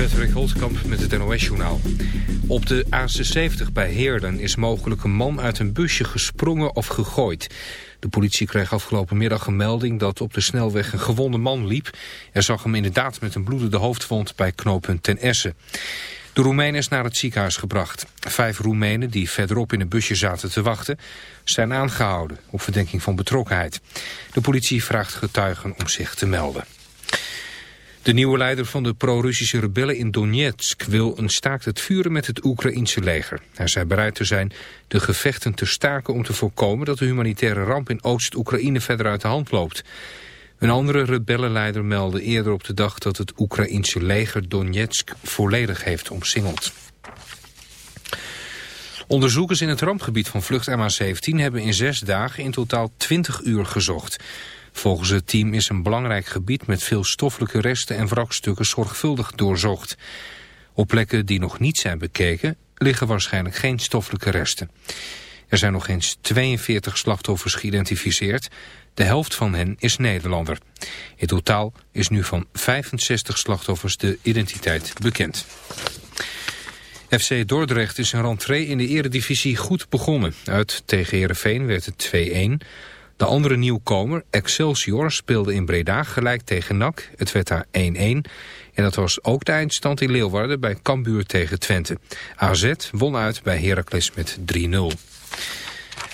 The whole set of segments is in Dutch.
Patrick Holtkamp met het NOS-journaal. Op de A76 bij Heerden is mogelijk een man uit een busje gesprongen of gegooid. De politie kreeg afgelopen middag een melding dat op de snelweg een gewonde man liep. Er zag hem inderdaad met een bloedende hoofdwond bij knooppunt Ten Essen. De Roemeen is naar het ziekenhuis gebracht. Vijf Roemenen die verderop in een busje zaten te wachten... zijn aangehouden op verdenking van betrokkenheid. De politie vraagt getuigen om zich te melden. De nieuwe leider van de pro-Russische rebellen in Donetsk wil een staakt het vuren met het Oekraïense leger. Hij zei bereid te zijn de gevechten te staken om te voorkomen dat de humanitaire ramp in Oost-Oekraïne verder uit de hand loopt. Een andere rebellenleider meldde eerder op de dag dat het Oekraïense leger Donetsk volledig heeft omsingeld. Onderzoekers in het rampgebied van vlucht MH17 hebben in zes dagen in totaal 20 uur gezocht. Volgens het team is een belangrijk gebied met veel stoffelijke resten en wrakstukken zorgvuldig doorzocht. Op plekken die nog niet zijn bekeken liggen waarschijnlijk geen stoffelijke resten. Er zijn nog eens 42 slachtoffers geïdentificeerd. De helft van hen is Nederlander. In totaal is nu van 65 slachtoffers de identiteit bekend. FC Dordrecht is een rentree in de eredivisie goed begonnen. Uit tegen Heerenveen werd het 2-1. De andere nieuwkomer, Excelsior, speelde in Breda gelijk tegen NAC. Het werd daar 1-1. En dat was ook de eindstand in Leeuwarden bij Cambuur tegen Twente. AZ won uit bij Heracles met 3-0.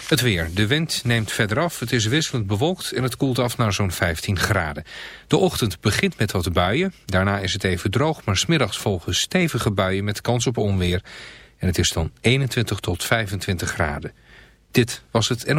Het weer. De wind neemt verder af. Het is wisselend bewolkt en het koelt af naar zo'n 15 graden. De ochtend begint met wat buien. Daarna is het even droog, maar smiddags volgen stevige buien met kans op onweer. En het is dan 21 tot 25 graden. Dit was het NO.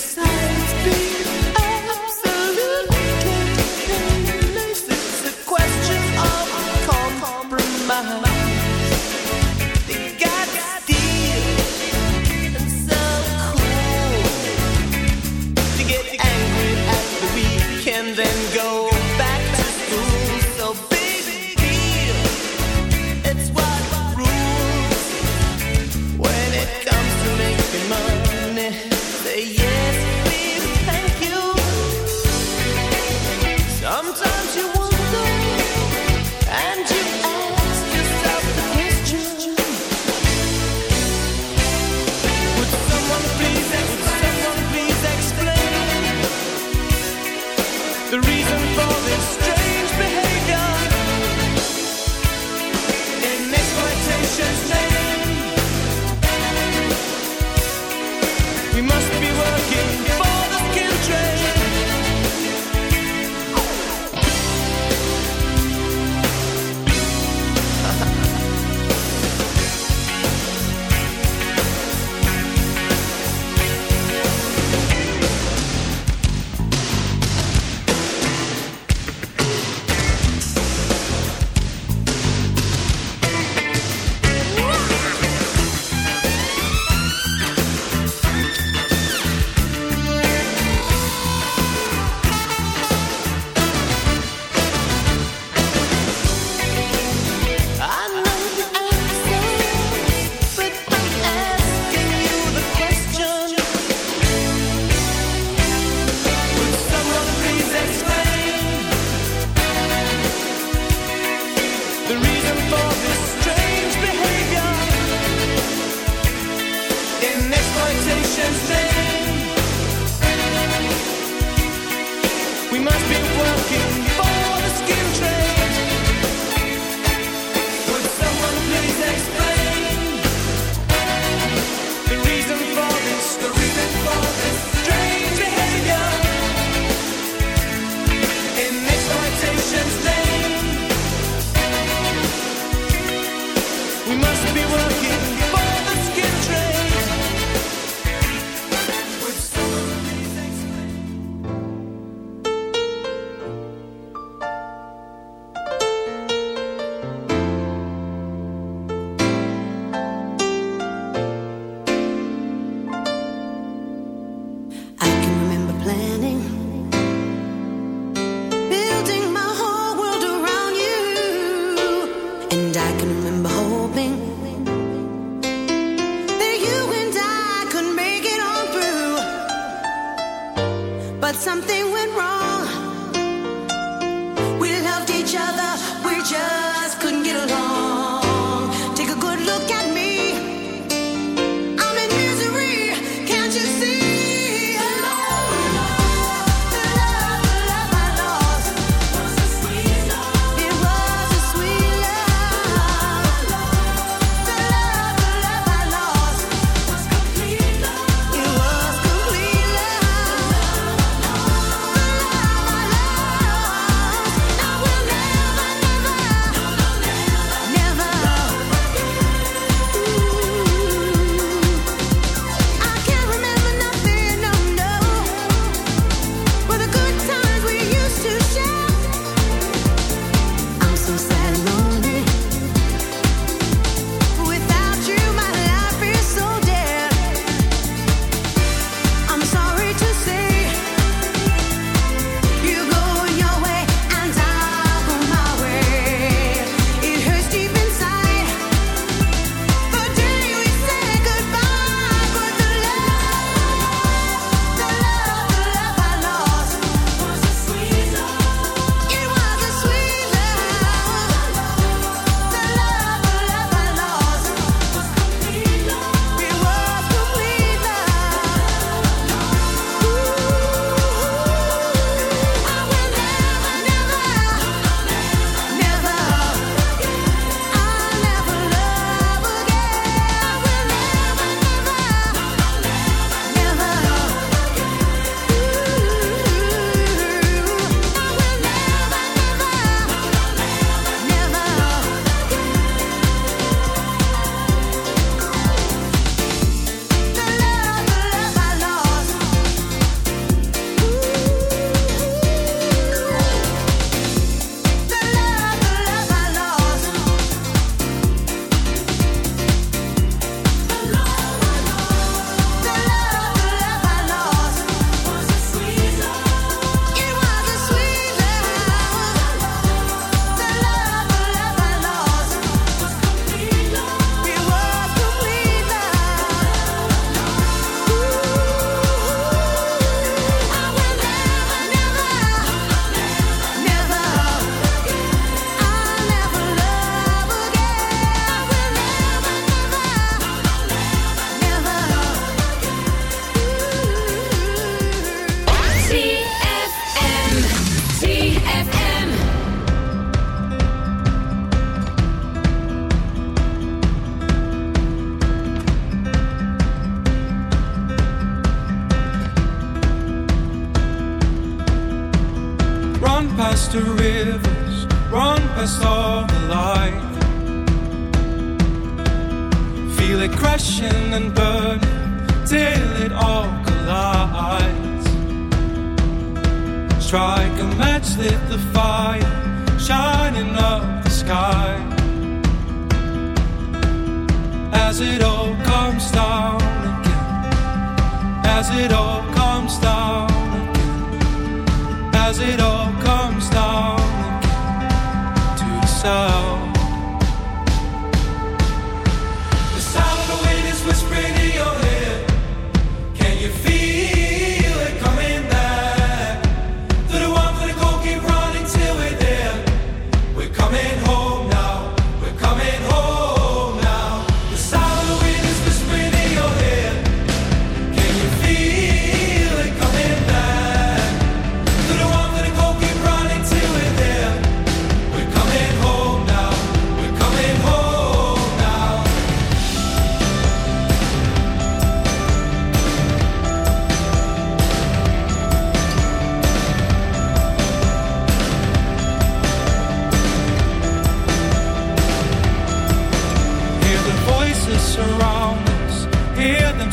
this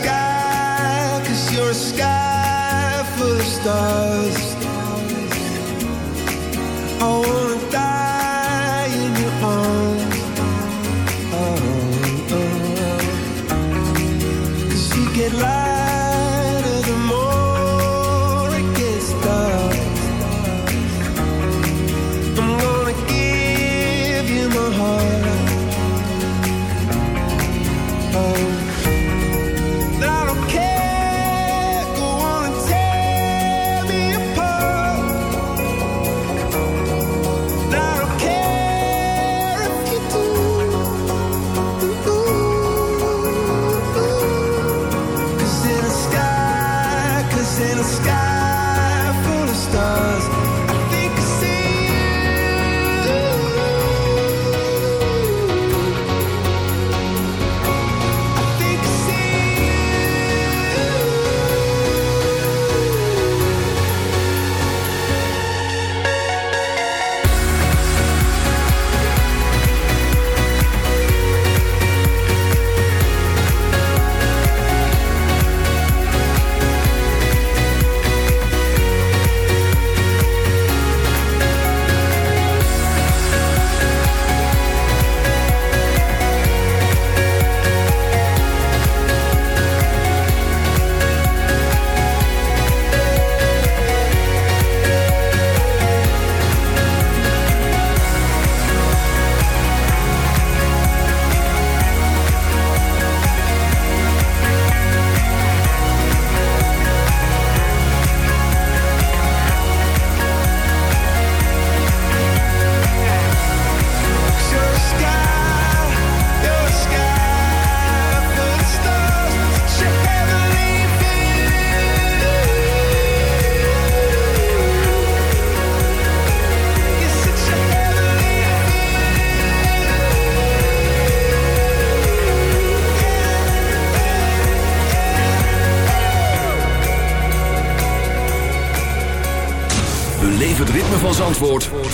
sky, cause you're a sky full of stars. I wanna die in your arms. Oh, oh, oh. Cause you get lost.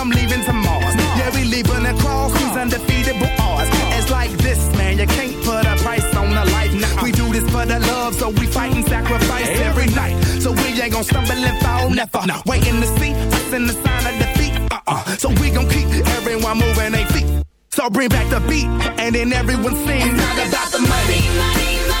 I'm leaving to Mars. Yeah, we leaving across these undefeatable odds. It's like this, man, you can't put a price on a life. Nah, we do this for the love, so we fight and sacrifice every night. So we ain't gon' stumble and fall, never. Waiting to see us in the sign of defeat. Uh-uh. So we gon' keep everyone moving their feet. So bring back the beat, and then everyone sings. It's not about the money. money, money.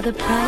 The price.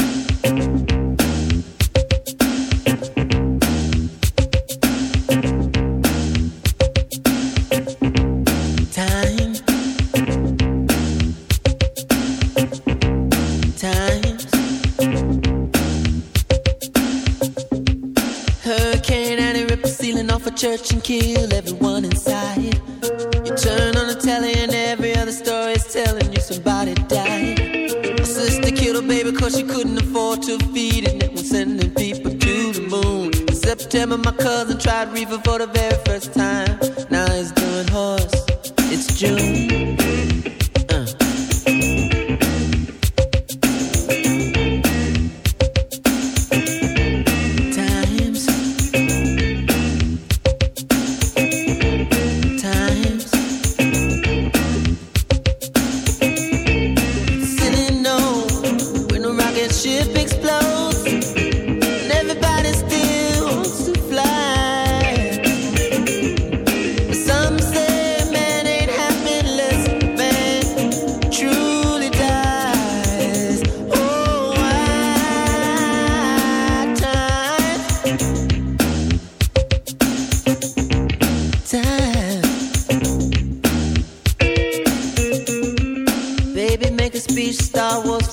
September, my cousin tried reefer for the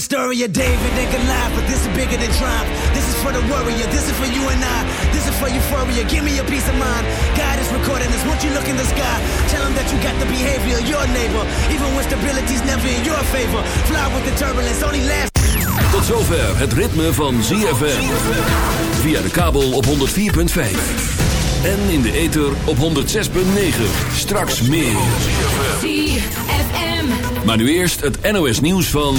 The story of David and Goliath, but this is bigger than triumph. This is for the warrior, this is for you and I. This is for euphoria, give me a peace of mind. God is recording this, won't you look in the sky? Tell him that you got the behavior of your neighbor, even when stability's never in your favor. Fly with the turbulence, only last. Tot zover het ritme van ZFM. Via de kabel op 104.5. En in de ether op 106.9. Straks meer. ZFM. Maar nu eerst het NOS nieuws van...